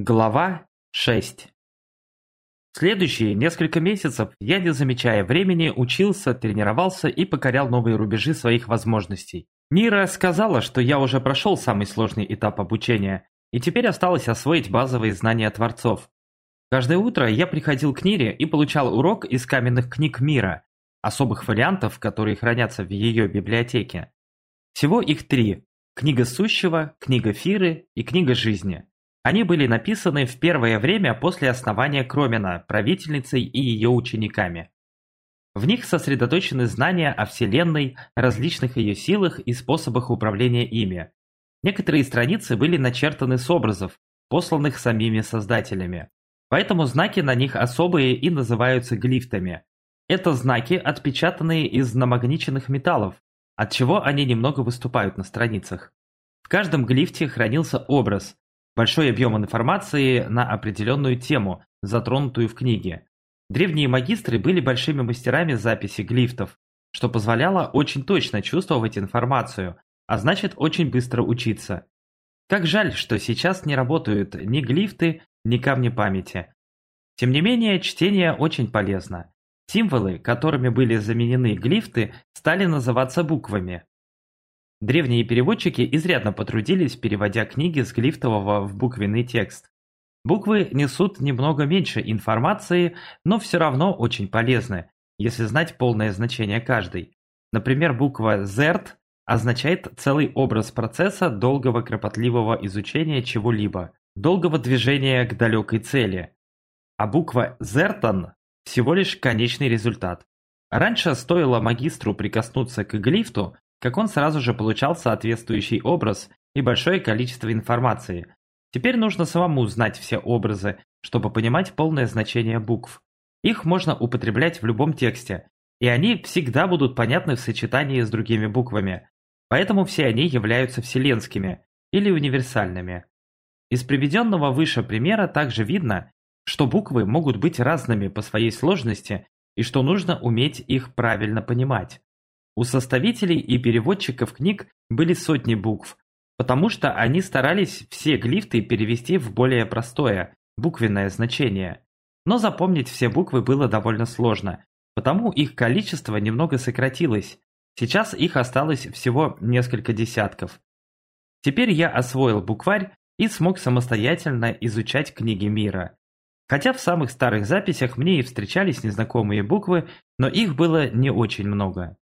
Глава 6 Следующие несколько месяцев я, не замечая времени, учился, тренировался и покорял новые рубежи своих возможностей. Нира сказала, что я уже прошел самый сложный этап обучения, и теперь осталось освоить базовые знания творцов. Каждое утро я приходил к Нире и получал урок из каменных книг мира, особых вариантов, которые хранятся в ее библиотеке. Всего их три – книга сущего, книга Фиры и книга жизни. Они были написаны в первое время после основания Кромена правительницей и ее учениками. В них сосредоточены знания о Вселенной, различных ее силах и способах управления ими. Некоторые страницы были начертаны с образов, посланных самими создателями. Поэтому знаки на них особые и называются глифтами. Это знаки, отпечатанные из намагниченных металлов, от чего они немного выступают на страницах. В каждом глифте хранился образ, большой объем информации на определенную тему, затронутую в книге. Древние магистры были большими мастерами записи глифтов, что позволяло очень точно чувствовать информацию, а значит очень быстро учиться. Как жаль, что сейчас не работают ни глифты, ни камни памяти. Тем не менее, чтение очень полезно. Символы, которыми были заменены глифты, стали называться буквами. Древние переводчики изрядно потрудились, переводя книги с глифтового в буквенный текст. Буквы несут немного меньше информации, но все равно очень полезны, если знать полное значение каждой. Например, буква ZERT означает целый образ процесса долгого кропотливого изучения чего-либо, долгого движения к далекой цели. А буква ZERTON всего лишь конечный результат. Раньше стоило магистру прикоснуться к глифту, как он сразу же получал соответствующий образ и большое количество информации. Теперь нужно самому знать все образы, чтобы понимать полное значение букв. Их можно употреблять в любом тексте, и они всегда будут понятны в сочетании с другими буквами. Поэтому все они являются вселенскими или универсальными. Из приведенного выше примера также видно, что буквы могут быть разными по своей сложности и что нужно уметь их правильно понимать. У составителей и переводчиков книг были сотни букв, потому что они старались все глифты перевести в более простое, буквенное значение. Но запомнить все буквы было довольно сложно, потому их количество немного сократилось. Сейчас их осталось всего несколько десятков. Теперь я освоил букварь и смог самостоятельно изучать книги мира. Хотя в самых старых записях мне и встречались незнакомые буквы, но их было не очень много.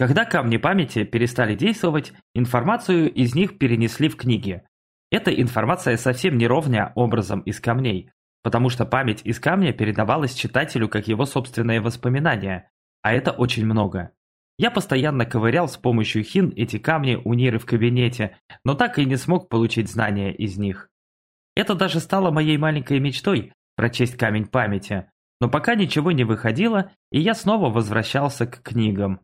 Когда камни памяти перестали действовать, информацию из них перенесли в книги. Эта информация совсем не ровня образом из камней, потому что память из камня передавалась читателю как его собственные воспоминания, а это очень много. Я постоянно ковырял с помощью хин эти камни у Ниры в кабинете, но так и не смог получить знания из них. Это даже стало моей маленькой мечтой – прочесть камень памяти, но пока ничего не выходило, и я снова возвращался к книгам.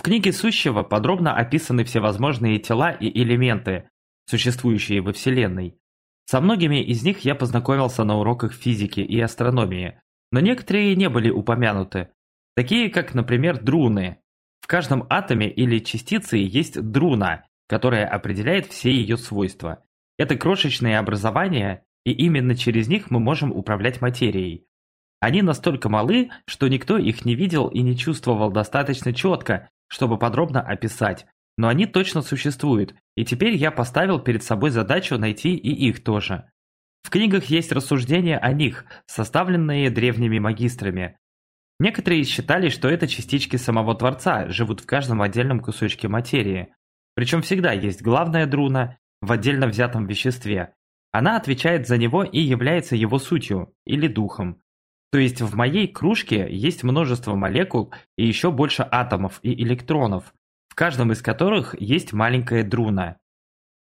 В книге Сущего подробно описаны всевозможные тела и элементы, существующие во Вселенной. Со многими из них я познакомился на уроках физики и астрономии, но некоторые не были упомянуты, такие как, например, друны. В каждом атоме или частице есть друна, которая определяет все ее свойства. Это крошечные образования, и именно через них мы можем управлять материей. Они настолько малы, что никто их не видел и не чувствовал достаточно четко, чтобы подробно описать, но они точно существуют, и теперь я поставил перед собой задачу найти и их тоже. В книгах есть рассуждения о них, составленные древними магистрами. Некоторые считали, что это частички самого Творца, живут в каждом отдельном кусочке материи. Причем всегда есть главная друна в отдельно взятом веществе. Она отвечает за него и является его сутью, или духом. То есть в моей кружке есть множество молекул и еще больше атомов и электронов, в каждом из которых есть маленькая друна.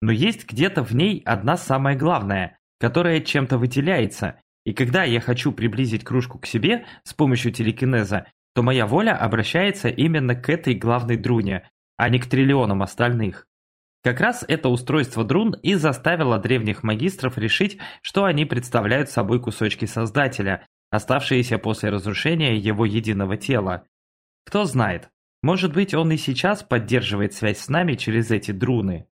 Но есть где-то в ней одна самая главная, которая чем-то выделяется, и когда я хочу приблизить кружку к себе с помощью телекинеза, то моя воля обращается именно к этой главной друне, а не к триллионам остальных. Как раз это устройство друн и заставило древних магистров решить, что они представляют собой кусочки Создателя, оставшиеся после разрушения его единого тела. Кто знает, может быть он и сейчас поддерживает связь с нами через эти друны.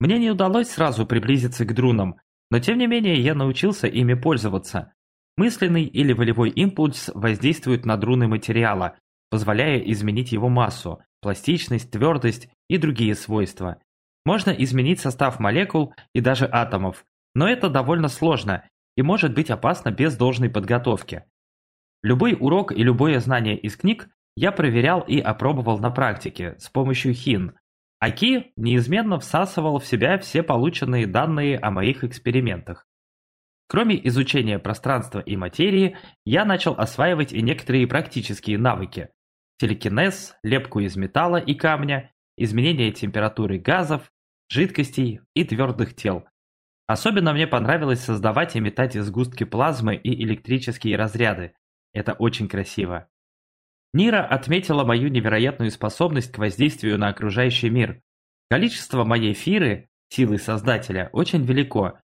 Мне не удалось сразу приблизиться к друнам, Но тем не менее я научился ими пользоваться. Мысленный или волевой импульс воздействует на руны материала, позволяя изменить его массу, пластичность, твердость и другие свойства. Можно изменить состав молекул и даже атомов, но это довольно сложно и может быть опасно без должной подготовки. Любой урок и любое знание из книг я проверял и опробовал на практике с помощью хин. Аки неизменно всасывал в себя все полученные данные о моих экспериментах. Кроме изучения пространства и материи, я начал осваивать и некоторые практические навыки. Телекинез, лепку из металла и камня, изменение температуры газов, жидкостей и твердых тел. Особенно мне понравилось создавать и метать сгустки плазмы и электрические разряды. Это очень красиво. Нира отметила мою невероятную способность к воздействию на окружающий мир. Количество моей фиры, силы Создателя, очень велико.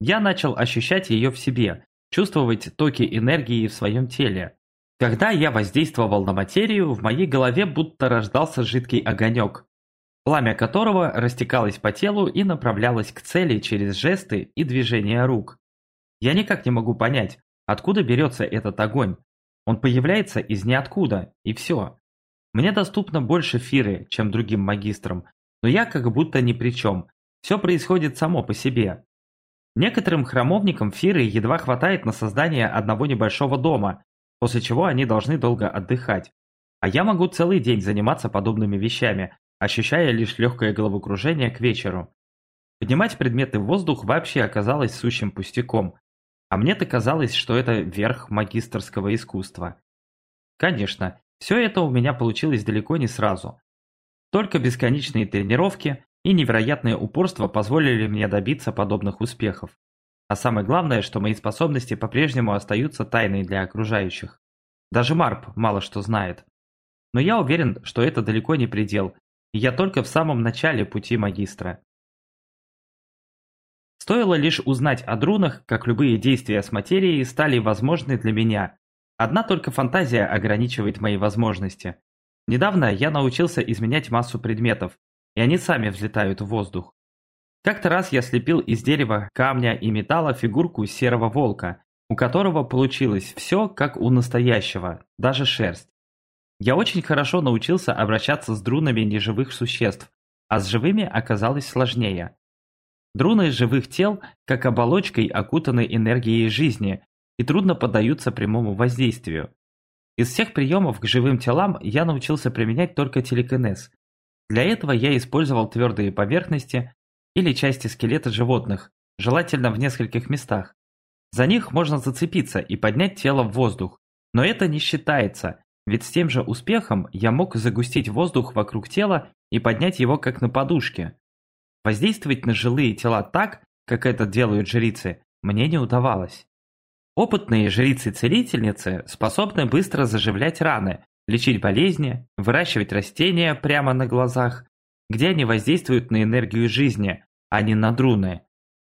Я начал ощущать ее в себе, чувствовать токи энергии в своем теле. Когда я воздействовал на материю, в моей голове будто рождался жидкий огонек, пламя которого растекалось по телу и направлялось к цели через жесты и движения рук. Я никак не могу понять, откуда берется этот огонь. Он появляется из ниоткуда, и все. Мне доступно больше фиры, чем другим магистрам, но я как будто ни при чем. Все происходит само по себе. Некоторым храмовникам фиры едва хватает на создание одного небольшого дома, после чего они должны долго отдыхать. А я могу целый день заниматься подобными вещами, ощущая лишь легкое головокружение к вечеру. Поднимать предметы в воздух вообще оказалось сущим пустяком, а мне-то казалось, что это верх магистрского искусства. Конечно, все это у меня получилось далеко не сразу. Только бесконечные тренировки и невероятное упорство позволили мне добиться подобных успехов. А самое главное, что мои способности по-прежнему остаются тайной для окружающих. Даже Марп мало что знает. Но я уверен, что это далеко не предел, я только в самом начале пути магистра. Стоило лишь узнать о друнах, как любые действия с материей стали возможны для меня. Одна только фантазия ограничивает мои возможности. Недавно я научился изменять массу предметов, и они сами взлетают в воздух. Как-то раз я слепил из дерева, камня и металла фигурку серого волка, у которого получилось все как у настоящего, даже шерсть. Я очень хорошо научился обращаться с друнами неживых существ, а с живыми оказалось сложнее. Друны живых тел, как оболочкой, окутаны энергией жизни и трудно поддаются прямому воздействию. Из всех приемов к живым телам я научился применять только телекинез. Для этого я использовал твердые поверхности или части скелета животных, желательно в нескольких местах. За них можно зацепиться и поднять тело в воздух, но это не считается, ведь с тем же успехом я мог загустить воздух вокруг тела и поднять его как на подушке. Воздействовать на жилые тела так, как это делают жрицы, мне не удавалось. Опытные жрицы-целительницы способны быстро заживлять раны, лечить болезни, выращивать растения прямо на глазах, где они воздействуют на энергию жизни, а не на друны.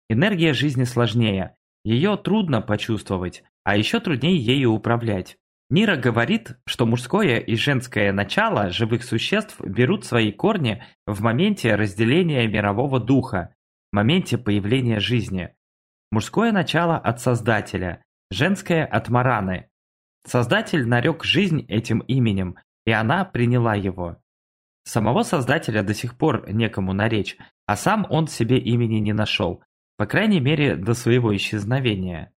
Энергия жизни сложнее, ее трудно почувствовать, а еще труднее ею управлять. Нира говорит, что мужское и женское начало живых существ берут свои корни в моменте разделения мирового духа, моменте появления жизни. Мужское начало от Создателя, женское от Мараны. Создатель нарек жизнь этим именем, и она приняла его. Самого Создателя до сих пор некому наречь, а сам он себе имени не нашел, по крайней мере до своего исчезновения.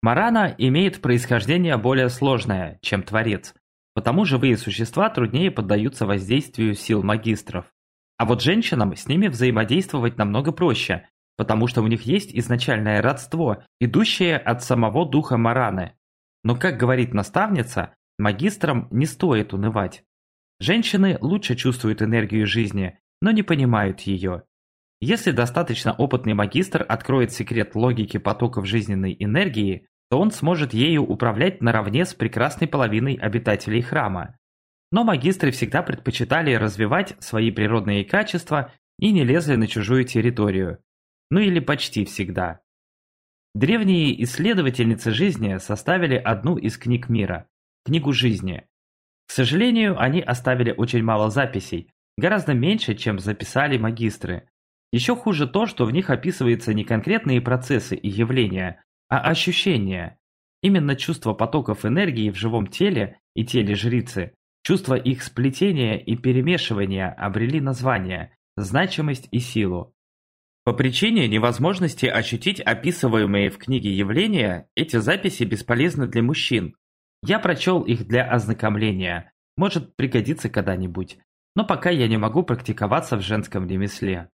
Марана имеет происхождение более сложное, чем Творец, потому живые существа труднее поддаются воздействию сил магистров. А вот женщинам с ними взаимодействовать намного проще, потому что у них есть изначальное родство, идущее от самого духа Мараны. Но, как говорит наставница, магистрам не стоит унывать. Женщины лучше чувствуют энергию жизни, но не понимают ее. Если достаточно опытный магистр откроет секрет логики потоков жизненной энергии, то он сможет ею управлять наравне с прекрасной половиной обитателей храма. Но магистры всегда предпочитали развивать свои природные качества и не лезли на чужую территорию. Ну или почти всегда. Древние исследовательницы жизни составили одну из книг мира – книгу жизни. К сожалению, они оставили очень мало записей, гораздо меньше, чем записали магистры. Еще хуже то, что в них описываются не конкретные процессы и явления, а ощущения. Именно чувство потоков энергии в живом теле и теле жрицы, чувство их сплетения и перемешивания обрели название, значимость и силу. По причине невозможности ощутить описываемые в книге явления, эти записи бесполезны для мужчин. Я прочел их для ознакомления, может пригодится когда-нибудь, но пока я не могу практиковаться в женском ремесле.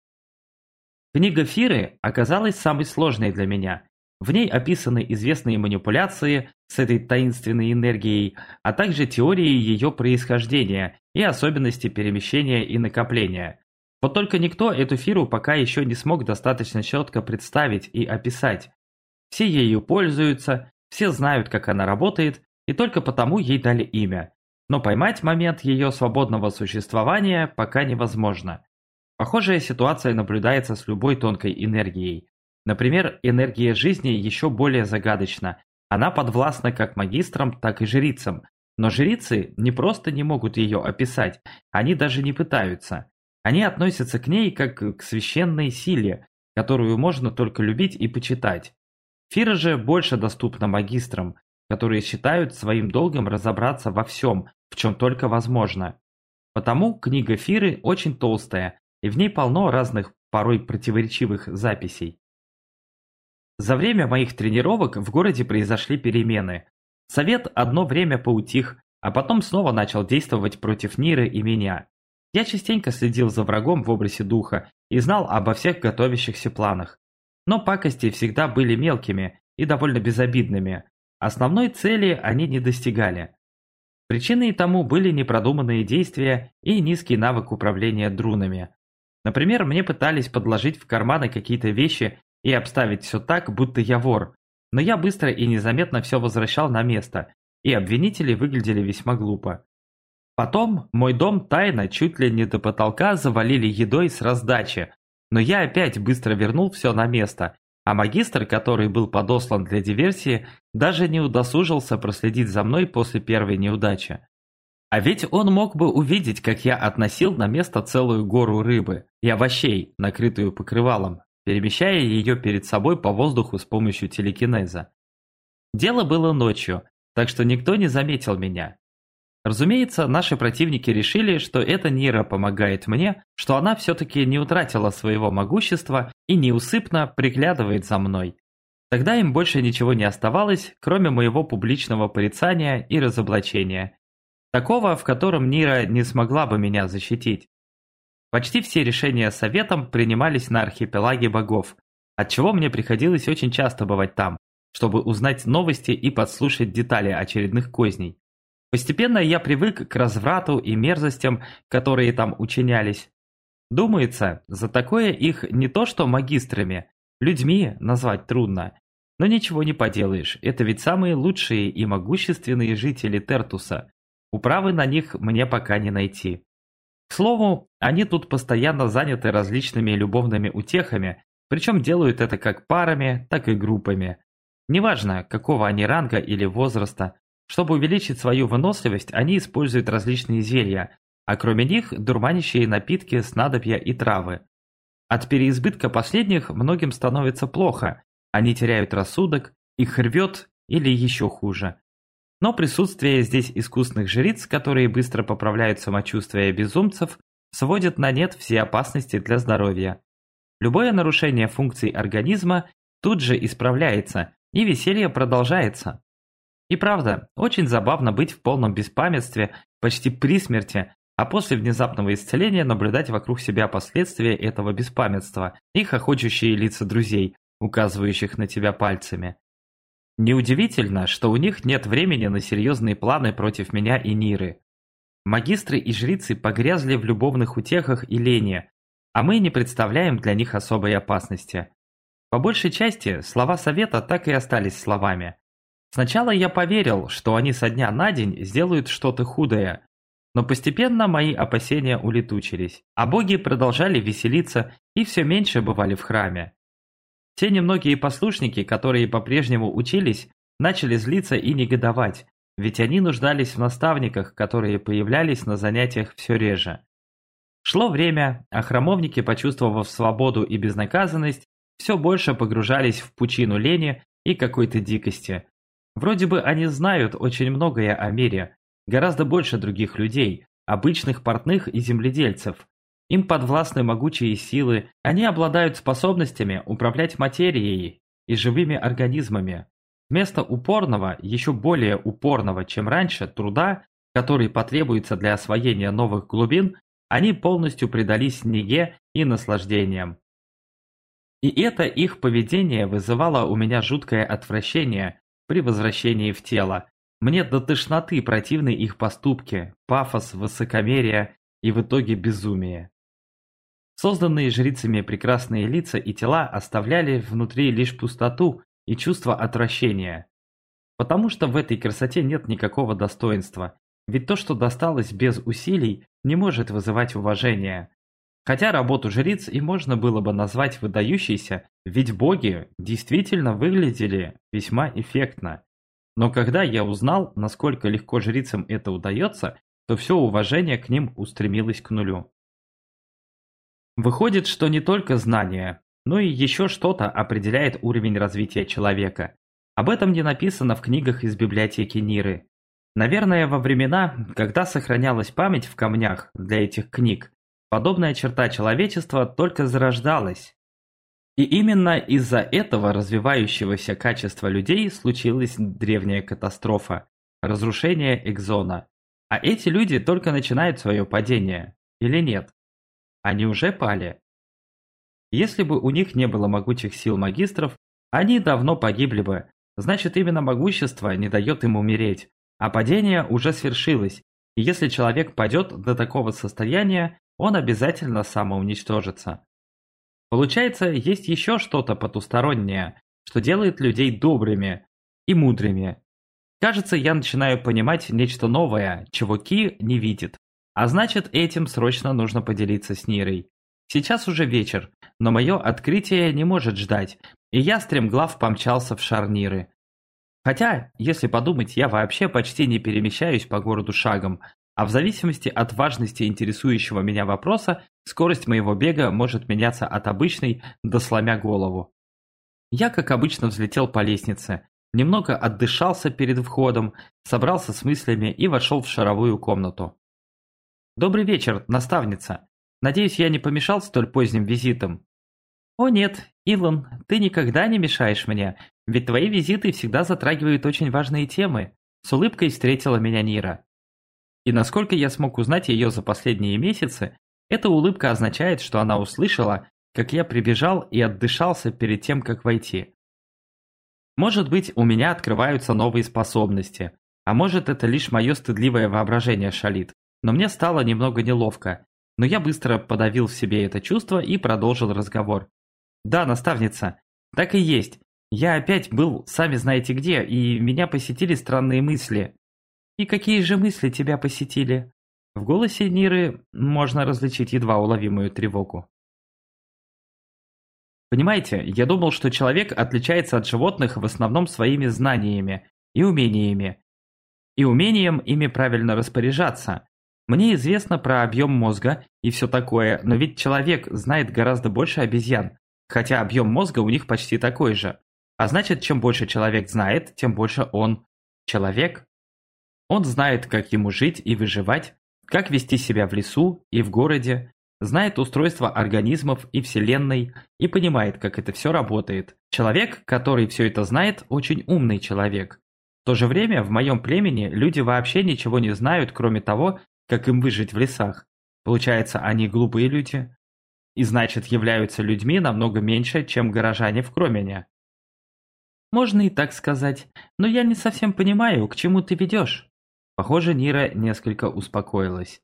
Книга Фиры оказалась самой сложной для меня. В ней описаны известные манипуляции с этой таинственной энергией, а также теории ее происхождения и особенности перемещения и накопления. Вот только никто эту Фиру пока еще не смог достаточно четко представить и описать. Все ею пользуются, все знают, как она работает, и только потому ей дали имя. Но поймать момент ее свободного существования пока невозможно. Похожая ситуация наблюдается с любой тонкой энергией. Например, энергия жизни еще более загадочна. Она подвластна как магистрам, так и жрицам. Но жрицы не просто не могут ее описать, они даже не пытаются. Они относятся к ней как к священной силе, которую можно только любить и почитать. Фира же больше доступна магистрам, которые считают своим долгом разобраться во всем, в чем только возможно. Потому книга Фиры очень толстая, и в ней полно разных, порой противоречивых записей. За время моих тренировок в городе произошли перемены. Совет одно время поутих, а потом снова начал действовать против Ниры и меня. Я частенько следил за врагом в образе духа и знал обо всех готовящихся планах. Но пакости всегда были мелкими и довольно безобидными. Основной цели они не достигали. Причиной тому были непродуманные действия и низкий навык управления друнами. Например, мне пытались подложить в карманы какие-то вещи и обставить все так, будто я вор. Но я быстро и незаметно все возвращал на место, и обвинители выглядели весьма глупо. Потом мой дом тайно чуть ли не до потолка завалили едой с раздачи, но я опять быстро вернул все на место, а магистр, который был подослан для диверсии, даже не удосужился проследить за мной после первой неудачи. А ведь он мог бы увидеть, как я относил на место целую гору рыбы и овощей, накрытую покрывалом, перемещая ее перед собой по воздуху с помощью телекинеза. Дело было ночью, так что никто не заметил меня. Разумеется, наши противники решили, что эта Нира помогает мне, что она все-таки не утратила своего могущества и неусыпно приглядывает за мной. Тогда им больше ничего не оставалось, кроме моего публичного порицания и разоблачения, Такого, в котором Нира не смогла бы меня защитить. Почти все решения советом принимались на архипелаге богов, отчего мне приходилось очень часто бывать там, чтобы узнать новости и подслушать детали очередных козней. Постепенно я привык к разврату и мерзостям, которые там учинялись. Думается, за такое их не то что магистрами, людьми назвать трудно. Но ничего не поделаешь, это ведь самые лучшие и могущественные жители Тертуса, Управы на них мне пока не найти. К слову, они тут постоянно заняты различными любовными утехами, причем делают это как парами, так и группами. Неважно, какого они ранга или возраста, чтобы увеличить свою выносливость, они используют различные зелья, а кроме них дурманящие напитки, снадобья и травы. От переизбытка последних многим становится плохо, они теряют рассудок, их рвет или еще хуже. Но присутствие здесь искусных жриц, которые быстро поправляют самочувствие безумцев, сводит на нет все опасности для здоровья. Любое нарушение функций организма тут же исправляется, и веселье продолжается. И правда, очень забавно быть в полном беспамятстве, почти при смерти, а после внезапного исцеления наблюдать вокруг себя последствия этого беспамятства и хохочущие лица друзей, указывающих на тебя пальцами. Неудивительно, что у них нет времени на серьезные планы против меня и Ниры. Магистры и жрицы погрязли в любовных утехах и лени, а мы не представляем для них особой опасности. По большей части, слова совета так и остались словами. Сначала я поверил, что они со дня на день сделают что-то худое, но постепенно мои опасения улетучились, а боги продолжали веселиться и все меньше бывали в храме. Те немногие послушники, которые по-прежнему учились, начали злиться и негодовать, ведь они нуждались в наставниках, которые появлялись на занятиях все реже. Шло время, а храмовники, почувствовав свободу и безнаказанность, все больше погружались в пучину лени и какой-то дикости. Вроде бы они знают очень многое о мире, гораздо больше других людей, обычных портных и земледельцев. Им подвластны могучие силы, они обладают способностями управлять материей и живыми организмами. Вместо упорного, еще более упорного, чем раньше, труда, который потребуется для освоения новых глубин, они полностью предались неге и наслаждениям. И это их поведение вызывало у меня жуткое отвращение при возвращении в тело. Мне до тошноты противны их поступки, пафос, высокомерие и в итоге безумие. Созданные жрицами прекрасные лица и тела оставляли внутри лишь пустоту и чувство отвращения. Потому что в этой красоте нет никакого достоинства, ведь то, что досталось без усилий, не может вызывать уважения. Хотя работу жриц и можно было бы назвать выдающейся, ведь боги действительно выглядели весьма эффектно. Но когда я узнал, насколько легко жрицам это удается, то все уважение к ним устремилось к нулю. Выходит, что не только знания, но и еще что-то определяет уровень развития человека. Об этом не написано в книгах из библиотеки Ниры. Наверное, во времена, когда сохранялась память в камнях для этих книг, Подобная черта человечества только зарождалась. И именно из-за этого развивающегося качества людей случилась древняя катастрофа – разрушение экзона. А эти люди только начинают свое падение, или нет? Они уже пали. Если бы у них не было могучих сил магистров, они давно погибли бы. Значит, именно могущество не дает им умереть. А падение уже свершилось. И если человек падет до такого состояния, он обязательно самоуничтожится. Получается, есть еще что-то потустороннее, что делает людей добрыми и мудрыми. Кажется, я начинаю понимать нечто новое, чего Ки не видит. А значит, этим срочно нужно поделиться с Нирой. Сейчас уже вечер, но мое открытие не может ждать, и я стремглав помчался в шар Ниры. Хотя, если подумать, я вообще почти не перемещаюсь по городу шагом, а в зависимости от важности интересующего меня вопроса, скорость моего бега может меняться от обычной до сломя голову. Я, как обычно, взлетел по лестнице, немного отдышался перед входом, собрался с мыслями и вошел в шаровую комнату. «Добрый вечер, наставница. Надеюсь, я не помешал столь поздним визитом?» «О нет, Илон, ты никогда не мешаешь мне, ведь твои визиты всегда затрагивают очень важные темы», с улыбкой встретила меня Нира. И насколько я смог узнать ее за последние месяцы, эта улыбка означает, что она услышала, как я прибежал и отдышался перед тем, как войти. Может быть, у меня открываются новые способности, а может это лишь мое стыдливое воображение шалит, но мне стало немного неловко. Но я быстро подавил в себе это чувство и продолжил разговор. «Да, наставница, так и есть. Я опять был, сами знаете где, и меня посетили странные мысли. «И какие же мысли тебя посетили?» В голосе Ниры можно различить едва уловимую тревогу. Понимаете, я думал, что человек отличается от животных в основном своими знаниями и умениями. И умением ими правильно распоряжаться. Мне известно про объем мозга и все такое, но ведь человек знает гораздо больше обезьян, хотя объем мозга у них почти такой же. А значит, чем больше человек знает, тем больше он человек. Он знает, как ему жить и выживать, как вести себя в лесу и в городе, знает устройство организмов и Вселенной и понимает, как это все работает. Человек, который все это знает, очень умный человек. В то же время в моем племени люди вообще ничего не знают, кроме того, как им выжить в лесах. Получается, они глупые люди. И значит, являются людьми намного меньше, чем горожане в Кромене. Можно и так сказать, но я не совсем понимаю, к чему ты ведешь. Похоже, Нира несколько успокоилась.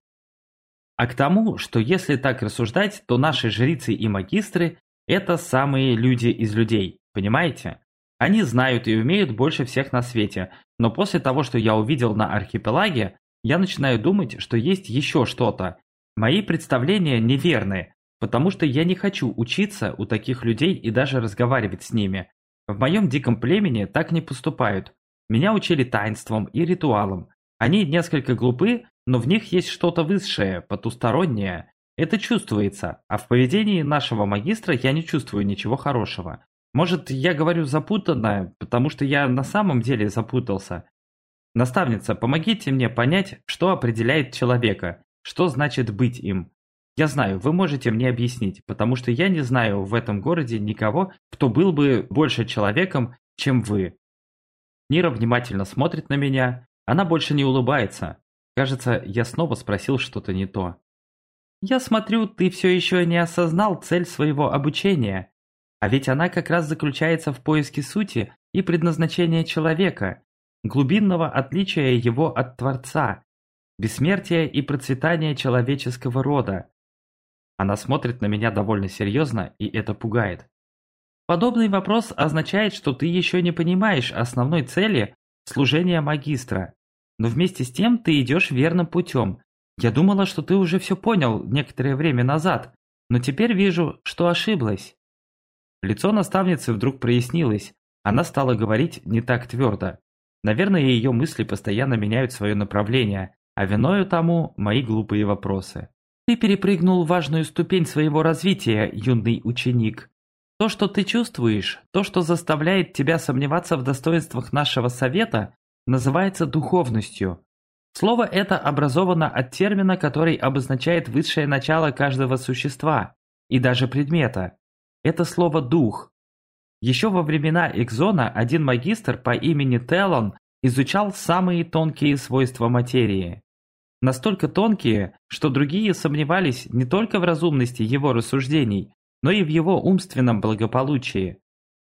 А к тому, что если так рассуждать, то наши жрицы и магистры – это самые люди из людей, понимаете? Они знают и умеют больше всех на свете, но после того, что я увидел на архипелаге, я начинаю думать, что есть еще что-то. Мои представления неверны, потому что я не хочу учиться у таких людей и даже разговаривать с ними. В моем диком племени так не поступают. Меня учили таинствам и ритуалам, они несколько глупы, но в них есть что-то высшее, потустороннее. Это чувствуется, а в поведении нашего магистра я не чувствую ничего хорошего. Может, я говорю запутанно, потому что я на самом деле запутался. Наставница, помогите мне понять, что определяет человека, что значит быть им. Я знаю, вы можете мне объяснить, потому что я не знаю в этом городе никого, кто был бы больше человеком, чем вы. Нира внимательно смотрит на меня, она больше не улыбается. Кажется, я снова спросил что-то не то. Я смотрю, ты все еще не осознал цель своего обучения. А ведь она как раз заключается в поиске сути и предназначения человека, глубинного отличия его от Творца, бессмертия и процветания человеческого рода. Она смотрит на меня довольно серьезно, и это пугает. Подобный вопрос означает, что ты еще не понимаешь основной цели служения магистра, но вместе с тем ты идешь верным путем. Я думала, что ты уже все понял некоторое время назад, но теперь вижу, что ошиблась. Лицо наставницы вдруг прояснилось, она стала говорить не так твердо. Наверное, ее мысли постоянно меняют свое направление, а виною тому мои глупые вопросы. Ты перепрыгнул важную ступень своего развития, юный ученик. То, что ты чувствуешь, то, что заставляет тебя сомневаться в достоинствах нашего совета, называется духовностью. Слово это образовано от термина, который обозначает высшее начало каждого существа и даже предмета. Это слово «дух». Еще во времена Экзона один магистр по имени Телон изучал самые тонкие свойства материи. Настолько тонкие, что другие сомневались не только в разумности его рассуждений, но и в его умственном благополучии.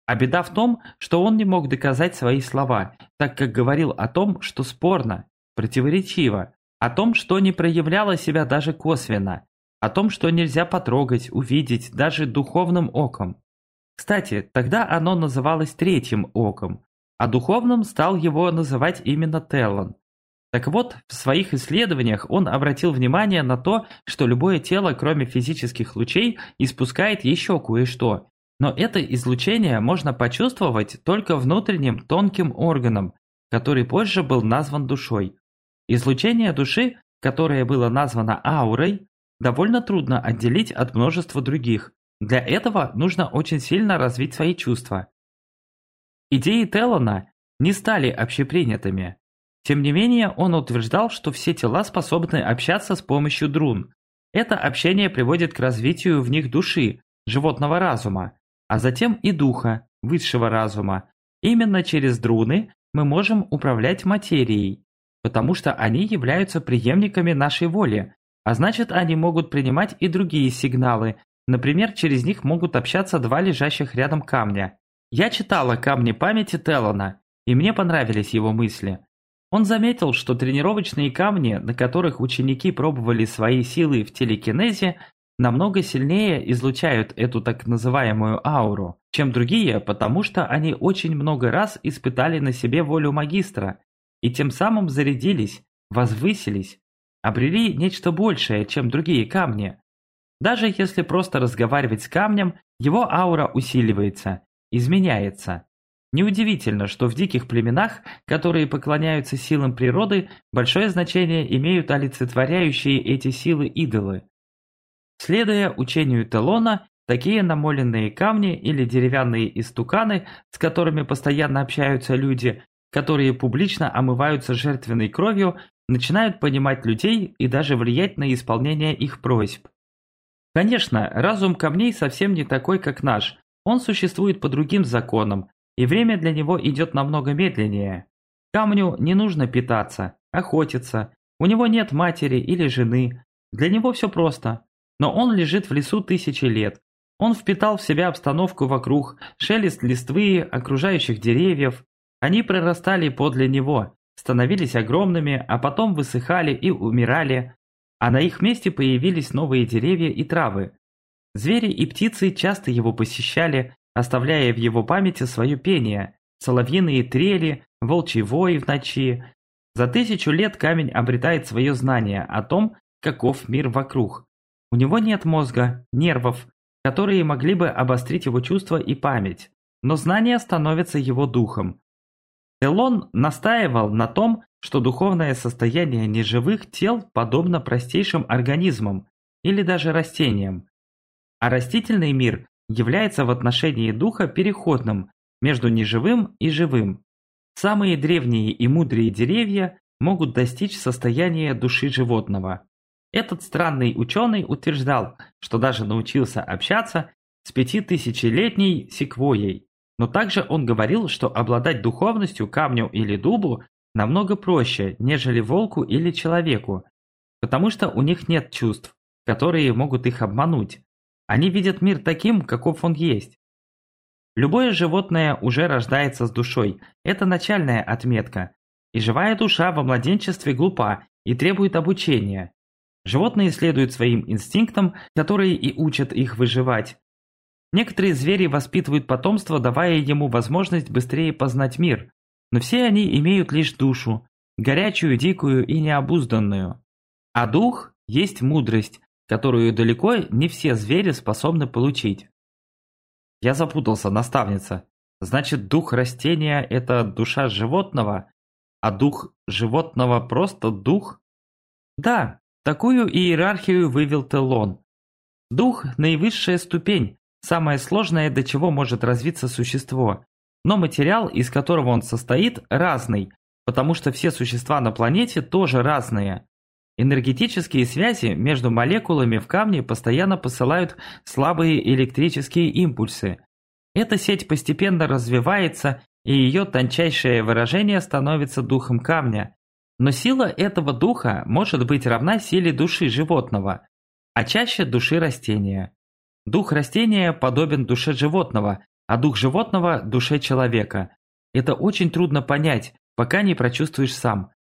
А беда в том, что он не мог доказать свои слова, так как говорил о том, что спорно, противоречиво, о том, что не проявляло себя даже косвенно, о том, что нельзя потрогать, увидеть даже духовным оком. Кстати, тогда оно называлось третьим оком, а духовным стал его называть именно Теллон. Так вот, в своих исследованиях он обратил внимание на то, что любое тело, кроме физических лучей, испускает еще кое-что. Но это излучение можно почувствовать только внутренним тонким органом, который позже был назван душой. Излучение души, которое было названо аурой, довольно трудно отделить от множества других. Для этого нужно очень сильно развить свои чувства. Идеи Теллона не стали общепринятыми. Тем не менее, он утверждал, что все тела способны общаться с помощью друн. Это общение приводит к развитию в них души, животного разума, а затем и духа, высшего разума. Именно через друны мы можем управлять материей, потому что они являются преемниками нашей воли, а значит, они могут принимать и другие сигналы. Например, через них могут общаться два лежащих рядом камня. Я читала «Камни памяти» Теллона, и мне понравились его мысли. Он заметил, что тренировочные камни, на которых ученики пробовали свои силы в телекинезе, намного сильнее излучают эту так называемую ауру, чем другие, потому что они очень много раз испытали на себе волю магистра и тем самым зарядились, возвысились, обрели нечто большее, чем другие камни. Даже если просто разговаривать с камнем, его аура усиливается, изменяется. Неудивительно, что в диких племенах, которые поклоняются силам природы, большое значение имеют олицетворяющие эти силы идолы. Следуя учению Телона, такие намоленные камни или деревянные истуканы, с которыми постоянно общаются люди, которые публично омываются жертвенной кровью, начинают понимать людей и даже влиять на исполнение их просьб. Конечно, разум камней совсем не такой, как наш. Он существует по другим законам, и время для него идет намного медленнее. Камню не нужно питаться, охотиться, у него нет матери или жены. Для него все просто. Но он лежит в лесу тысячи лет. Он впитал в себя обстановку вокруг, шелест листвы, окружающих деревьев. Они прорастали подле него, становились огромными, а потом высыхали и умирали, а на их месте появились новые деревья и травы. Звери и птицы часто его посещали, оставляя в его памяти свое пение, соловьиные трели, волчий вой в ночи. За тысячу лет камень обретает свое знание о том, каков мир вокруг. У него нет мозга, нервов, которые могли бы обострить его чувства и память, но знание становится его духом, Телон настаивал на том, что духовное состояние неживых тел подобно простейшим организмам. или даже растением. А растительный мир является в отношении духа переходным между неживым и живым. Самые древние и мудрые деревья могут достичь состояния души животного. Этот странный ученый утверждал, что даже научился общаться с пятитысячелетней секвойей. Но также он говорил, что обладать духовностью камню или дубу намного проще, нежели волку или человеку, потому что у них нет чувств, которые могут их обмануть. Они видят мир таким, каков он есть. Любое животное уже рождается с душой, это начальная отметка. И живая душа во младенчестве глупа и требует обучения. Животные следуют своим инстинктам, которые и учат их выживать. Некоторые звери воспитывают потомство, давая ему возможность быстрее познать мир, но все они имеют лишь душу, горячую, дикую и необузданную. А дух есть мудрость, которую далеко не все звери способны получить. Я запутался, наставница. Значит, дух растения – это душа животного, а дух животного просто дух? Да, Такую иерархию вывел Телон. Дух – наивысшая ступень, самое сложное, до чего может развиться существо. Но материал, из которого он состоит, разный, потому что все существа на планете тоже разные. Энергетические связи между молекулами в камне постоянно посылают слабые электрические импульсы. Эта сеть постепенно развивается, и ее тончайшее выражение становится духом камня, но сила этого духа может быть равна силе души животного, а чаще души растения. Дух растения подобен душе животного, а дух животного – душе человека. Это очень трудно понять, пока не прочувствуешь сам.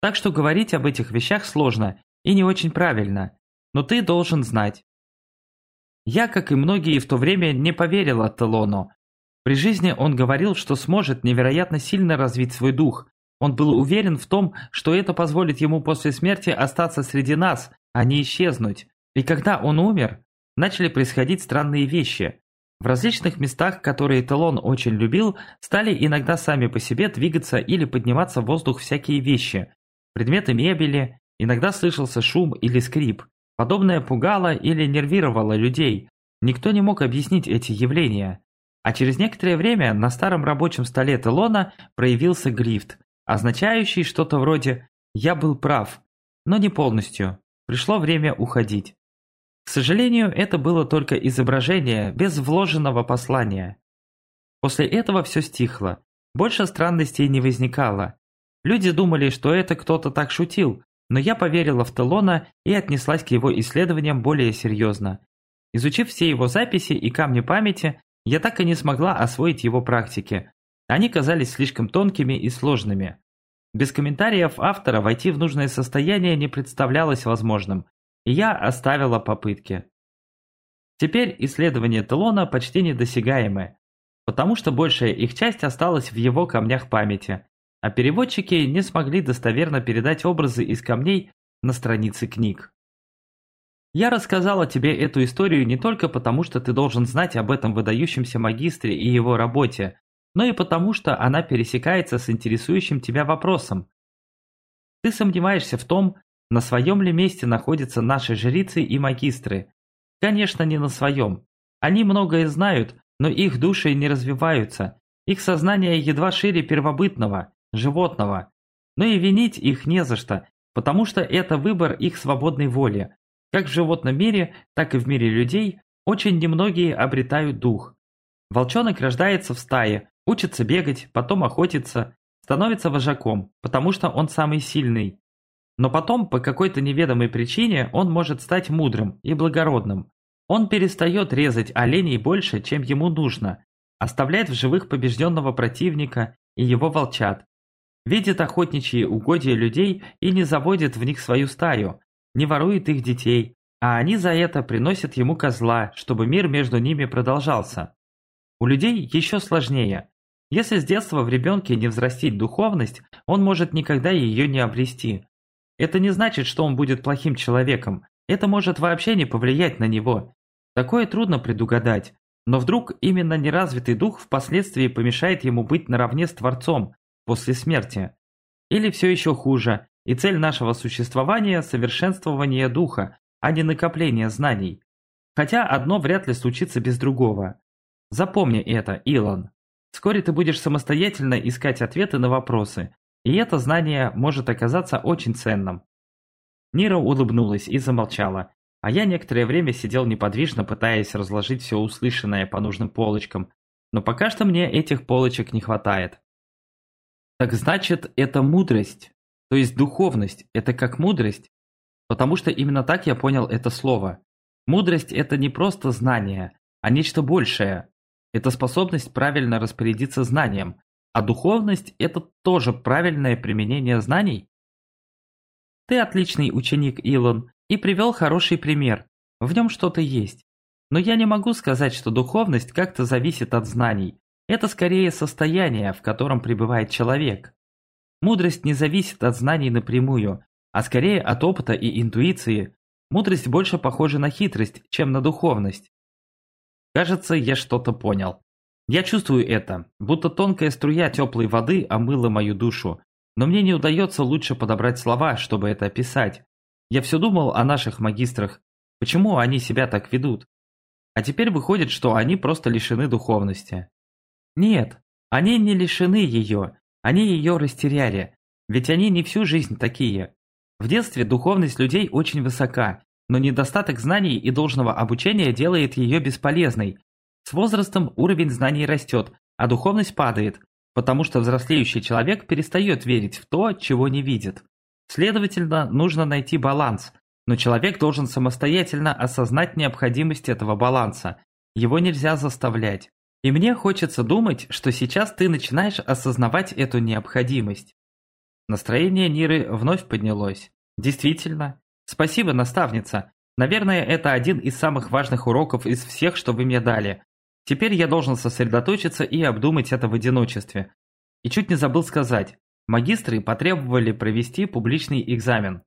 Так что говорить об этих вещах сложно и не очень правильно, но ты должен знать. Я, как и многие в то время, не поверил Телону. При жизни он говорил, что сможет невероятно сильно развить свой дух, он был уверен в том, что это позволит ему после смерти остаться среди нас, а не исчезнуть. И когда он умер, начали происходить странные вещи. В различных местах, которые Телон очень любил, стали иногда сами по себе двигаться или подниматься в воздух всякие вещи. Предметы мебели, иногда слышался шум или скрип. Подобное пугало или нервировало людей. Никто не мог объяснить эти явления. А через некоторое время на старом рабочем столе Телона проявился грифт, означающий что-то вроде «я был прав», но не полностью, пришло время уходить. К сожалению, это было только изображение без вложенного послания. После этого все стихло, больше странностей не возникало. Люди думали, что это кто-то так шутил, но я поверила в Телона и отнеслась к его исследованиям более серьезно. Изучив все его записи и камни памяти, я так и не смогла освоить его практики, они казались слишком тонкими и сложными. Без комментариев автора войти в нужное состояние не представлялось возможным, и я оставила попытки. Теперь исследования Телона почти недосягаемы, потому что большая их часть осталась в его камнях памяти, а переводчики не смогли достоверно передать образы из камней на страницы книг. Я рассказала тебе эту историю не только потому, что ты должен знать об этом выдающемся магистре и его работе, но и потому, что она пересекается с интересующим тебя вопросом. Ты сомневаешься в том, на своем ли месте находятся наши жрицы и магистры. Конечно, не на своем. Они многое знают, но их души не развиваются, их сознание едва шире первобытного, животного. Но и винить их не за что, потому что это выбор их свободной воли. Как в животном мире, так и в мире людей очень немногие обретают дух. Волчонок рождается в стае, Учится бегать, потом охотиться, становится вожаком, потому что он самый сильный. Но потом, по какой-то неведомой причине, он может стать мудрым и благородным. Он перестает резать оленей больше, чем ему нужно, оставляет в живых побежденного противника и его волчат, видит охотничьи угодья людей и не заводит в них свою стаю, не ворует их детей, а они за это приносят ему козла, чтобы мир между ними продолжался. У людей еще сложнее. Если с детства в ребенке не взрастить духовность, он может никогда ее не обрести. Это не значит, что он будет плохим человеком. Это может вообще не повлиять на него. Такое трудно предугадать. Но вдруг именно неразвитый дух впоследствии помешает ему быть наравне с Творцом после смерти. Или все еще хуже, и цель нашего существования – совершенствование духа, а не накопление знаний. Хотя одно вряд ли случится без другого. Запомни это, Илон. Вскоре ты будешь самостоятельно искать ответы на вопросы, и это знание может оказаться очень ценным. Нира улыбнулась и замолчала, а я некоторое время сидел неподвижно, пытаясь разложить все услышанное по нужным полочкам, но пока что мне этих полочек не хватает. Так значит, это мудрость, то есть духовность, это как мудрость? Потому что именно так я понял это слово. Мудрость – это не просто знание, а нечто большее. Это способность правильно распорядиться знанием, а духовность – это тоже правильное применение знаний? Ты отличный ученик, Илон, и привел хороший пример. В нем что-то есть. Но я не могу сказать, что духовность как-то зависит от знаний. Это скорее состояние, в котором пребывает человек. Мудрость не зависит от знаний напрямую, а скорее от опыта и интуиции. Мудрость больше похожа на хитрость, чем на духовность. Кажется, я что-то понял. Я чувствую это, будто тонкая струя теплой воды омыла мою душу, но мне не удается лучше подобрать слова, чтобы это описать. Я все думал о наших магистрах, почему они себя так ведут. А теперь выходит, что они просто лишены духовности. Нет, они не лишены ее, они ее растеряли, ведь они не всю жизнь такие. В детстве духовность людей очень высока, но недостаток знаний и должного обучения делает ее бесполезной. С возрастом уровень знаний растет, а духовность падает, потому что взрослеющий человек перестает верить в то, чего не видит. Следовательно, нужно найти баланс, но человек должен самостоятельно осознать необходимость этого баланса. Его нельзя заставлять. И мне хочется думать, что сейчас ты начинаешь осознавать эту необходимость. Настроение Ниры вновь поднялось. Действительно. Спасибо, наставница. Наверное, это один из самых важных уроков из всех, что вы мне дали. Теперь я должен сосредоточиться и обдумать это в одиночестве. И чуть не забыл сказать. Магистры потребовали провести публичный экзамен.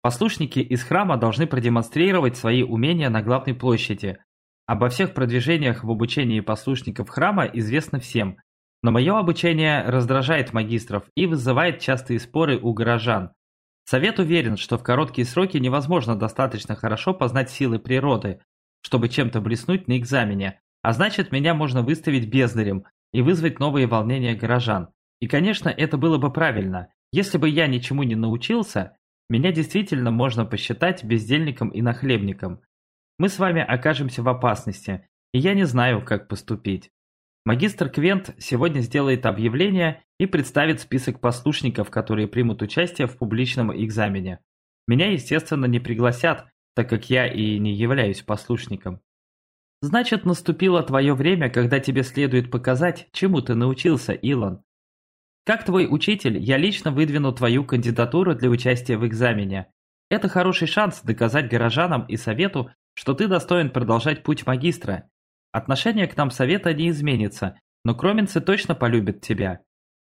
Послушники из храма должны продемонстрировать свои умения на главной площади, Обо всех продвижениях в обучении послушников храма известно всем, но мое обучение раздражает магистров и вызывает частые споры у горожан. Совет уверен, что в короткие сроки невозможно достаточно хорошо познать силы природы, чтобы чем-то блеснуть на экзамене, а значит меня можно выставить бездарем и вызвать новые волнения горожан. И конечно это было бы правильно, если бы я ничему не научился, меня действительно можно посчитать бездельником и нахлебником мы с вами окажемся в опасности, и я не знаю, как поступить. Магистр Квент сегодня сделает объявление и представит список послушников, которые примут участие в публичном экзамене. Меня, естественно, не пригласят, так как я и не являюсь послушником. Значит, наступило твое время, когда тебе следует показать, чему ты научился, Илон. Как твой учитель, я лично выдвину твою кандидатуру для участия в экзамене. Это хороший шанс доказать горожанам и совету, что ты достоин продолжать путь магистра. Отношение к нам совета не изменится, но кроменцы точно полюбят тебя.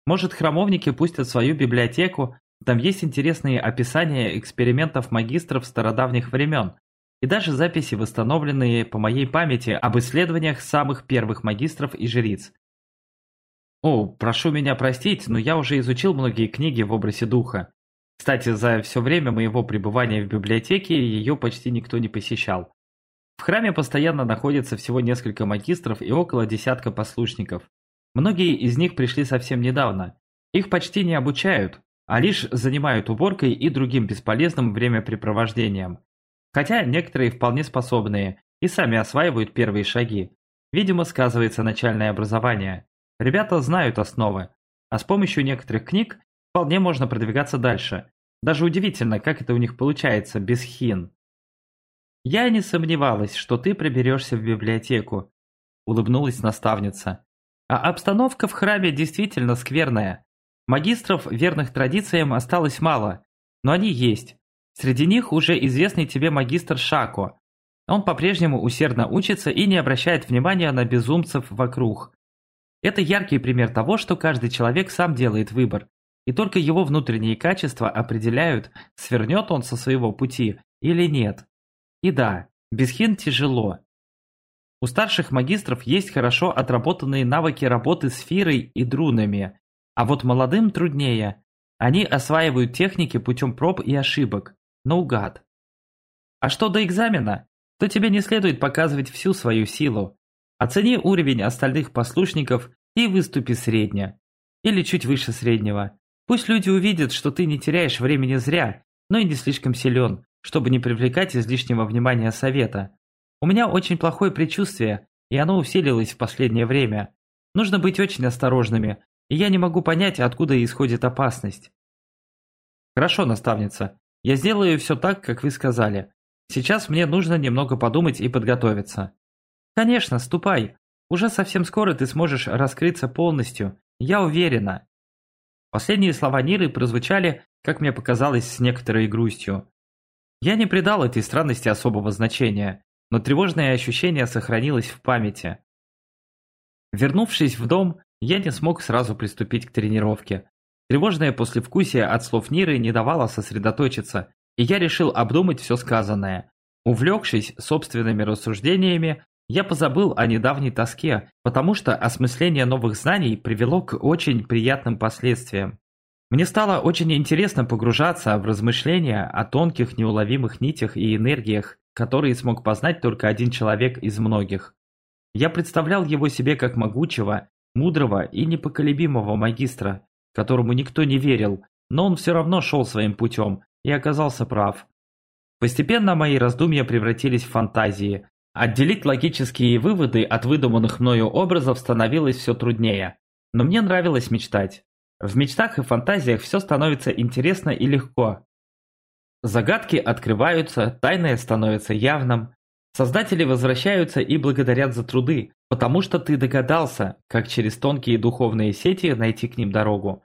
Может, храмовники пустят свою библиотеку, там есть интересные описания экспериментов магистров стародавних времен и даже записи, восстановленные по моей памяти об исследованиях самых первых магистров и жриц. О, прошу меня простить, но я уже изучил многие книги в образе духа. Кстати, за все время моего пребывания в библиотеке ее почти никто не посещал. В храме постоянно находится всего несколько магистров и около десятка послушников. Многие из них пришли совсем недавно. Их почти не обучают, а лишь занимают уборкой и другим бесполезным времяпрепровождением. Хотя некоторые вполне способные и сами осваивают первые шаги. Видимо, сказывается начальное образование. Ребята знают основы, а с помощью некоторых книг вполне можно продвигаться дальше. Даже удивительно, как это у них получается без хин. «Я не сомневалась, что ты приберешься в библиотеку», – улыбнулась наставница. «А обстановка в храме действительно скверная. Магистров, верных традициям, осталось мало, но они есть. Среди них уже известный тебе магистр Шако. Он по-прежнему усердно учится и не обращает внимания на безумцев вокруг. Это яркий пример того, что каждый человек сам делает выбор, и только его внутренние качества определяют, свернет он со своего пути или нет. И да, без хин тяжело. У старших магистров есть хорошо отработанные навыки работы с фирой и друнами, а вот молодым труднее. Они осваивают техники путем проб и ошибок, наугад. А что до экзамена, то тебе не следует показывать всю свою силу. Оцени уровень остальных послушников и выступи средне. Или чуть выше среднего. Пусть люди увидят, что ты не теряешь времени зря, но и не слишком силен, чтобы не привлекать излишнего внимания совета. У меня очень плохое предчувствие, и оно усилилось в последнее время. Нужно быть очень осторожными, и я не могу понять, откуда исходит опасность. Хорошо, наставница. Я сделаю все так, как вы сказали. Сейчас мне нужно немного подумать и подготовиться. Конечно, ступай. Уже совсем скоро ты сможешь раскрыться полностью. Я уверена. Последние слова Ниры прозвучали, как мне показалось, с некоторой грустью. Я не придал этой странности особого значения, но тревожное ощущение сохранилось в памяти. Вернувшись в дом, я не смог сразу приступить к тренировке. Тревожное послевкусие от слов Ниры не давало сосредоточиться, и я решил обдумать все сказанное. Увлекшись собственными рассуждениями, я позабыл о недавней тоске, потому что осмысление новых знаний привело к очень приятным последствиям. Мне стало очень интересно погружаться в размышления о тонких неуловимых нитях и энергиях, которые смог познать только один человек из многих. Я представлял его себе как могучего, мудрого и непоколебимого магистра, которому никто не верил, но он все равно шел своим путем и оказался прав. Постепенно мои раздумья превратились в фантазии. Отделить логические выводы от выдуманных мною образов становилось все труднее. Но мне нравилось мечтать. В мечтах и фантазиях все становится интересно и легко. Загадки открываются, тайное становится явным. Создатели возвращаются и благодарят за труды, потому что ты догадался, как через тонкие духовные сети найти к ним дорогу.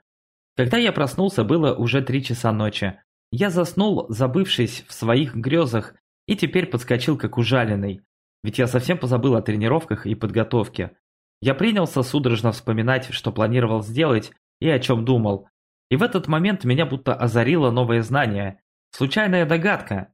Когда я проснулся, было уже три часа ночи. Я заснул, забывшись в своих грезах, и теперь подскочил как ужаленный. Ведь я совсем позабыл о тренировках и подготовке. Я принялся судорожно вспоминать, что планировал сделать, и о чем думал. И в этот момент меня будто озарило новое знание. Случайная догадка.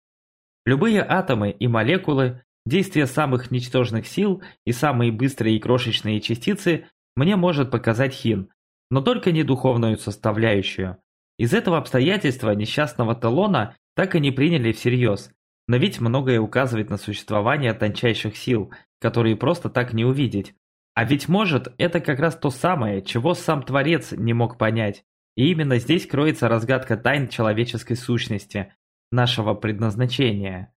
Любые атомы и молекулы, действия самых ничтожных сил и самые быстрые и крошечные частицы мне может показать хин, но только не духовную составляющую. Из этого обстоятельства несчастного Талона так и не приняли всерьез, но ведь многое указывает на существование тончайших сил, которые просто так не увидеть. А ведь может, это как раз то самое, чего сам Творец не мог понять. И именно здесь кроется разгадка тайн человеческой сущности, нашего предназначения.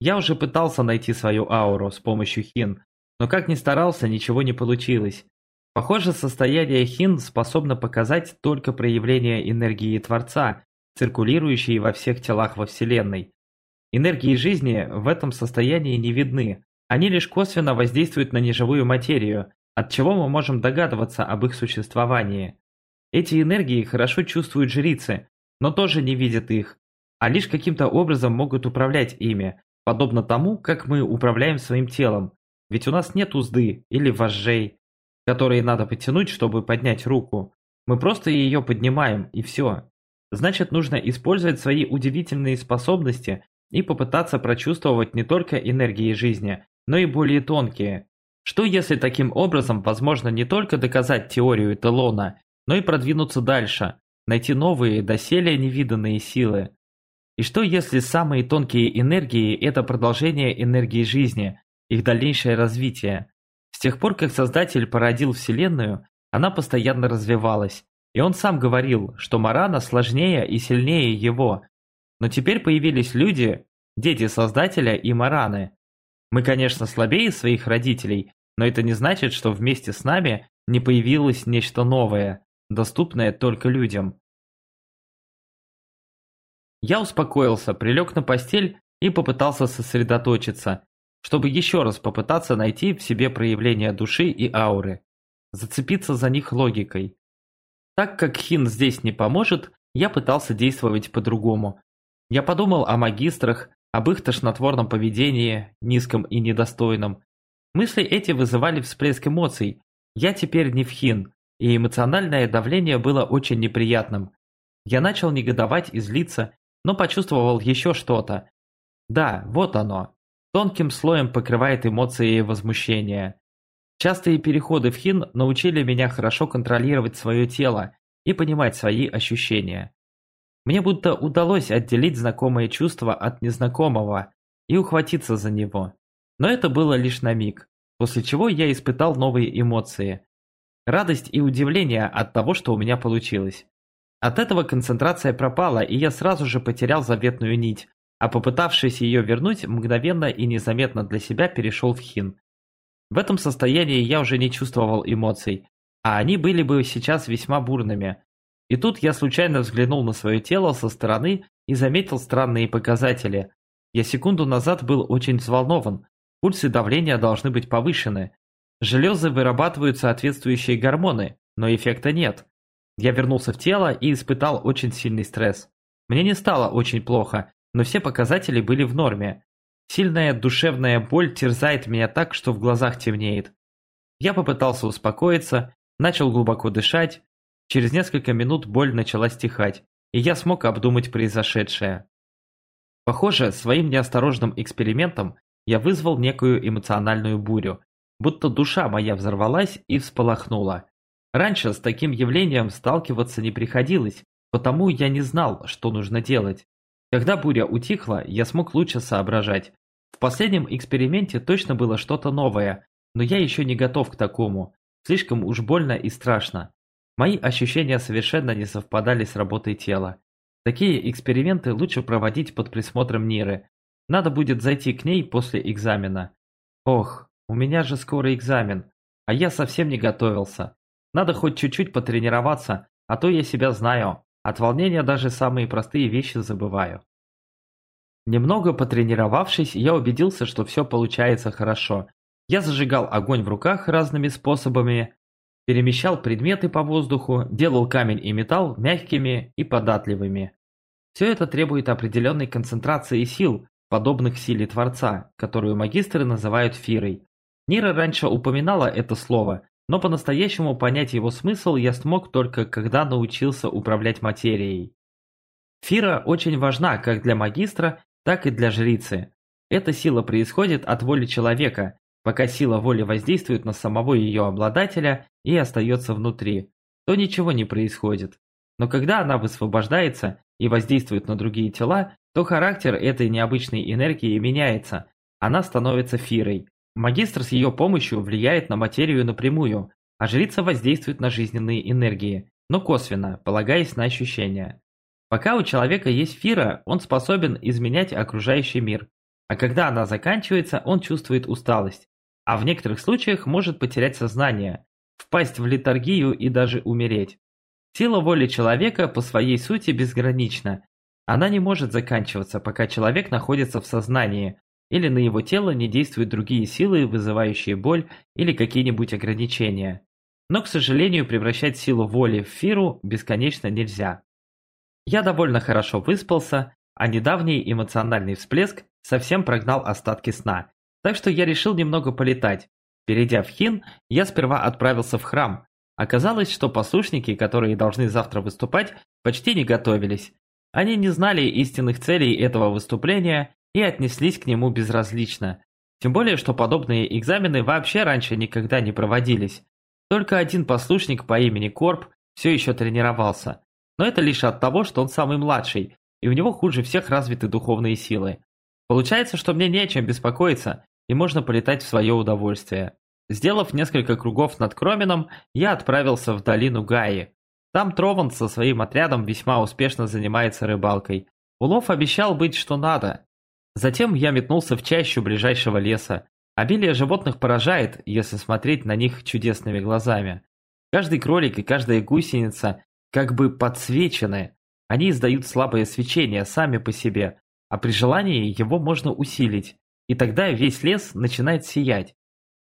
Я уже пытался найти свою ауру с помощью хин, но как ни старался, ничего не получилось. Похоже, состояние хин способно показать только проявление энергии Творца, циркулирующей во всех телах во Вселенной. Энергии жизни в этом состоянии не видны, они лишь косвенно воздействуют на неживую материю, от чего мы можем догадываться об их существовании. Эти энергии хорошо чувствуют жрицы, но тоже не видят их, а лишь каким-то образом могут управлять ими, подобно тому, как мы управляем своим телом, ведь у нас нет узды или вожжей, которые надо потянуть, чтобы поднять руку. Мы просто ее поднимаем, и все. Значит, нужно использовать свои удивительные способности и попытаться прочувствовать не только энергии жизни, но и более тонкие. Что если таким образом возможно не только доказать теорию эталона, но и продвинуться дальше, найти новые, доселе невиданные силы? И что если самые тонкие энергии – это продолжение энергии жизни, их дальнейшее развитие? С тех пор, как Создатель породил Вселенную, она постоянно развивалась, и он сам говорил, что Марана сложнее и сильнее его. Но теперь появились люди, дети Создателя и Мараны, мы, конечно, слабее своих родителей, но это не значит, что вместе с нами не появилось нечто новое, доступное только людям. Я успокоился, прилег на постель и попытался сосредоточиться, чтобы еще раз попытаться найти в себе проявление души и ауры, зацепиться за них логикой. Так как Хин здесь не поможет, я пытался действовать по-другому. Я подумал о магистрах, об их тошнотворном поведении, низком и недостойном. Мысли эти вызывали всплеск эмоций. Я теперь не в хин, и эмоциональное давление было очень неприятным. Я начал негодовать и злиться, но почувствовал еще что-то. Да, вот оно. Тонким слоем покрывает эмоции возмущения. Частые переходы в хин научили меня хорошо контролировать свое тело и понимать свои ощущения. Мне будто удалось отделить знакомое чувство от незнакомого, и ухватиться за него. Но это было лишь на миг, после чего я испытал новые эмоции. Радость и удивление от того, что у меня получилось. От этого концентрация пропала, и я сразу же потерял заветную нить, а попытавшись ее вернуть, мгновенно и незаметно для себя перешел в хин. В этом состоянии я уже не чувствовал эмоций, а они были бы сейчас весьма бурными. И тут я случайно взглянул на свое тело со стороны и заметил странные показатели. Я секунду назад был очень взволнован, пульс и давление должны быть повышены. Железы вырабатывают соответствующие гормоны, но эффекта нет. Я вернулся в тело и испытал очень сильный стресс. Мне не стало очень плохо, но все показатели были в норме. Сильная душевная боль терзает меня так, что в глазах темнеет. Я попытался успокоиться, начал глубоко дышать. Через несколько минут боль начала стихать, и я смог обдумать произошедшее. Похоже, своим неосторожным экспериментом я вызвал некую эмоциональную бурю, будто душа моя взорвалась и всполохнула. Раньше с таким явлением сталкиваться не приходилось, потому я не знал, что нужно делать. Когда буря утихла, я смог лучше соображать. В последнем эксперименте точно было что-то новое, но я еще не готов к такому. Слишком уж больно и страшно. Мои ощущения совершенно не совпадали с работой тела. Такие эксперименты лучше проводить под присмотром Ниры. Надо будет зайти к ней после экзамена. Ох, у меня же скоро экзамен, а я совсем не готовился. Надо хоть чуть-чуть потренироваться, а то я себя знаю. От волнения даже самые простые вещи забываю. Немного потренировавшись, я убедился, что все получается хорошо. Я зажигал огонь в руках разными способами, перемещал предметы по воздуху, делал камень и металл мягкими и податливыми. Все это требует определенной концентрации сил, подобных силе Творца, которую магистры называют фирой. Нира раньше упоминала это слово, но по-настоящему понять его смысл я смог только когда научился управлять материей. Фира очень важна как для магистра, так и для жрицы. Эта сила происходит от воли человека, пока сила воли воздействует на самого ее обладателя и остается внутри, то ничего не происходит. Но когда она высвобождается и воздействует на другие тела, то характер этой необычной энергии меняется, она становится фирой, Магистр с ее помощью влияет на материю напрямую, а жрица воздействует на жизненные энергии, но косвенно, полагаясь на ощущения. Пока у человека есть фира, он способен изменять окружающий мир, а когда она заканчивается, он чувствует усталость, а в некоторых случаях может потерять сознание, впасть в литургию и даже умереть. Сила воли человека по своей сути безгранична. Она не может заканчиваться, пока человек находится в сознании, или на его тело не действуют другие силы, вызывающие боль или какие-нибудь ограничения. Но, к сожалению, превращать силу воли в фиру бесконечно нельзя. Я довольно хорошо выспался, а недавний эмоциональный всплеск совсем прогнал остатки сна, так что я решил немного полетать. Перейдя в Хин, я сперва отправился в храм. Оказалось, что послушники, которые должны завтра выступать, почти не готовились. Они не знали истинных целей этого выступления и отнеслись к нему безразлично. Тем более, что подобные экзамены вообще раньше никогда не проводились. Только один послушник по имени Корп все еще тренировался. Но это лишь от того, что он самый младший, и у него хуже всех развиты духовные силы. Получается, что мне не о чем беспокоиться, и можно полетать в свое удовольствие. Сделав несколько кругов над Кроменом, я отправился в долину Гаи. Там Трован со своим отрядом весьма успешно занимается рыбалкой. Улов обещал быть что надо, Затем я метнулся в чащу ближайшего леса. Обилие животных поражает, если смотреть на них чудесными глазами. Каждый кролик и каждая гусеница как бы подсвечены. Они издают слабое свечение сами по себе, а при желании его можно усилить, и тогда весь лес начинает сиять.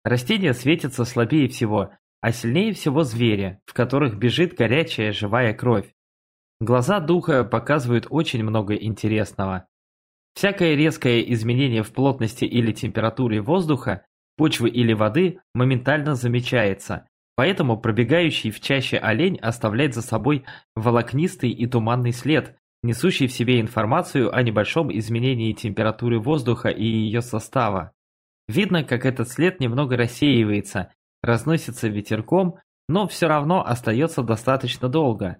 Растения светятся слабее всего, а сильнее всего звери, в которых бежит горячая живая кровь. Глаза духа показывают очень много интересного. Всякое резкое изменение в плотности или температуре воздуха, почвы или воды моментально замечается, поэтому пробегающий в чаще олень оставляет за собой волокнистый и туманный след, несущий в себе информацию о небольшом изменении температуры воздуха и ее состава. Видно, как этот след немного рассеивается, разносится ветерком, но все равно остается достаточно долго.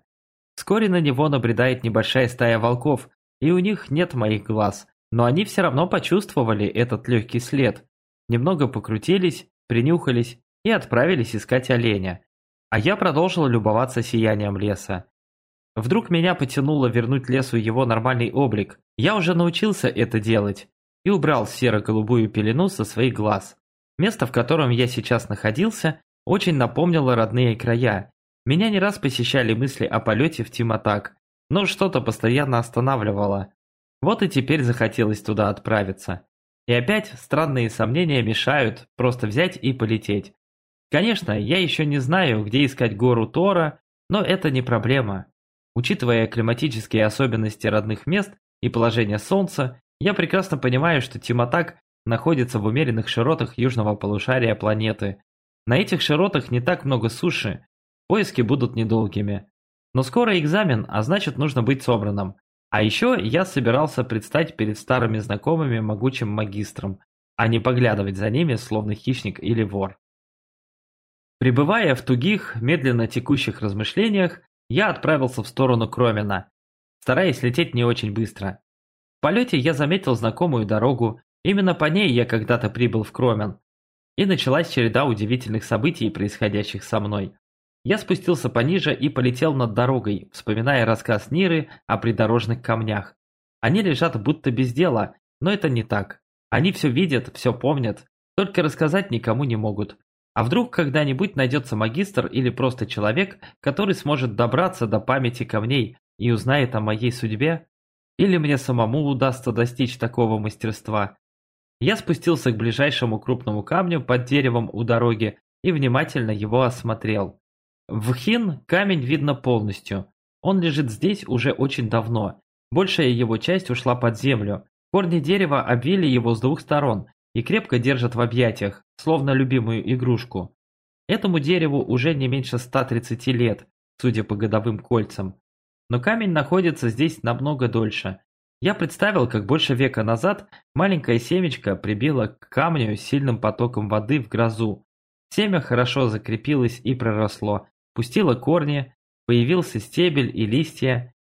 Вскоре на него набредает небольшая стая волков, и у них нет моих глаз, но они все равно почувствовали этот легкий след. Немного покрутились, принюхались и отправились искать оленя. А я продолжил любоваться сиянием леса. Вдруг меня потянуло вернуть лесу его нормальный облик. Я уже научился это делать и убрал серо-голубую пелену со своих глаз. Место, в котором я сейчас находился, очень напомнило родные края. Меня не раз посещали мысли о полете в Тиматак, но что-то постоянно останавливало. Вот и теперь захотелось туда отправиться. И опять странные сомнения мешают просто взять и полететь. Конечно, я еще не знаю, где искать гору Тора, но это не проблема. Учитывая климатические особенности родных мест и положение Солнца, я прекрасно понимаю, что Тиматак находится в умеренных широтах южного полушария планеты. На этих широтах не так много суши, поиски будут недолгими. Но скоро экзамен, а значит нужно быть собранным. А еще я собирался предстать перед старыми знакомыми могучим магистром, а не поглядывать за ними, словно хищник или вор. Пребывая в тугих, медленно текущих размышлениях, я отправился в сторону Кромена, стараясь лететь не очень быстро. В полете я заметил знакомую дорогу, именно по ней я когда-то прибыл в Кромен. И началась череда удивительных событий, происходящих со мной. Я спустился пониже и полетел над дорогой, вспоминая рассказ Ниры о придорожных камнях. Они лежат будто без дела, но это не так. Они все видят, все помнят, только рассказать никому не могут. А вдруг когда-нибудь найдется магистр или просто человек, который сможет добраться до памяти камней и узнает о моей судьбе? Или мне самому удастся достичь такого мастерства? Я спустился к ближайшему крупному камню под деревом у дороги и внимательно его осмотрел. В Хин камень видно полностью. Он лежит здесь уже очень давно. Большая его часть ушла под землю. Корни дерева обвили его с двух сторон, и крепко держат в объятиях, словно любимую игрушку. Этому дереву уже не меньше 130 лет, судя по годовым кольцам. Но камень находится здесь намного дольше. Я представил, как больше века назад маленькое семечко прибило к камню сильным потоком воды в грозу. Семя хорошо закрепилось и проросло, пустило корни, появился стебель и листья.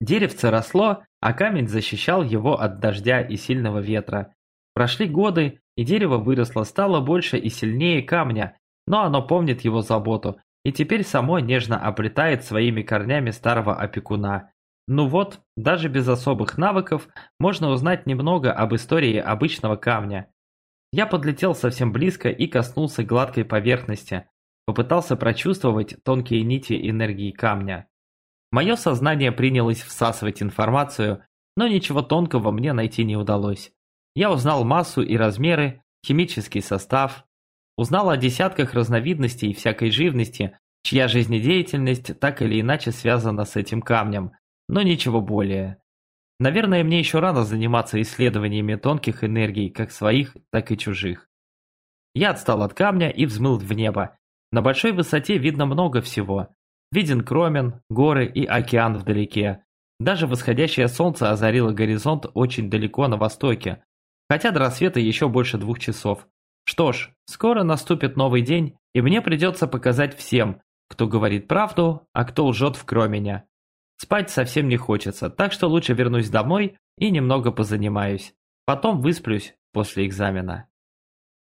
Деревце росло, а камень защищал его от дождя и сильного ветра. Прошли годы, и дерево выросло, стало больше и сильнее камня, но оно помнит его заботу, и теперь само нежно оплетает своими корнями старого опекуна. Ну вот, даже без особых навыков можно узнать немного об истории обычного камня. Я подлетел совсем близко и коснулся гладкой поверхности, попытался прочувствовать тонкие нити энергии камня. Мое сознание принялось всасывать информацию, но ничего тонкого мне найти не удалось. Я узнал массу и размеры, химический состав, узнал о десятках разновидностей всякой живности, чья жизнедеятельность так или иначе связана с этим камнем, но ничего более. Наверное, мне еще рано заниматься исследованиями тонких энергий, как своих, так и чужих. Я отстал от камня и взмыл в небо. На большой высоте видно много всего. Виден Кромен, горы и океан вдалеке. Даже восходящее солнце озарило горизонт очень далеко на востоке, Хотя до рассвета еще больше двух часов. Что ж, скоро наступит новый день, и мне придется показать всем, кто говорит правду, а кто лжет в меня. Спать совсем не хочется, так что лучше вернусь домой и немного позанимаюсь. Потом высплюсь после экзамена.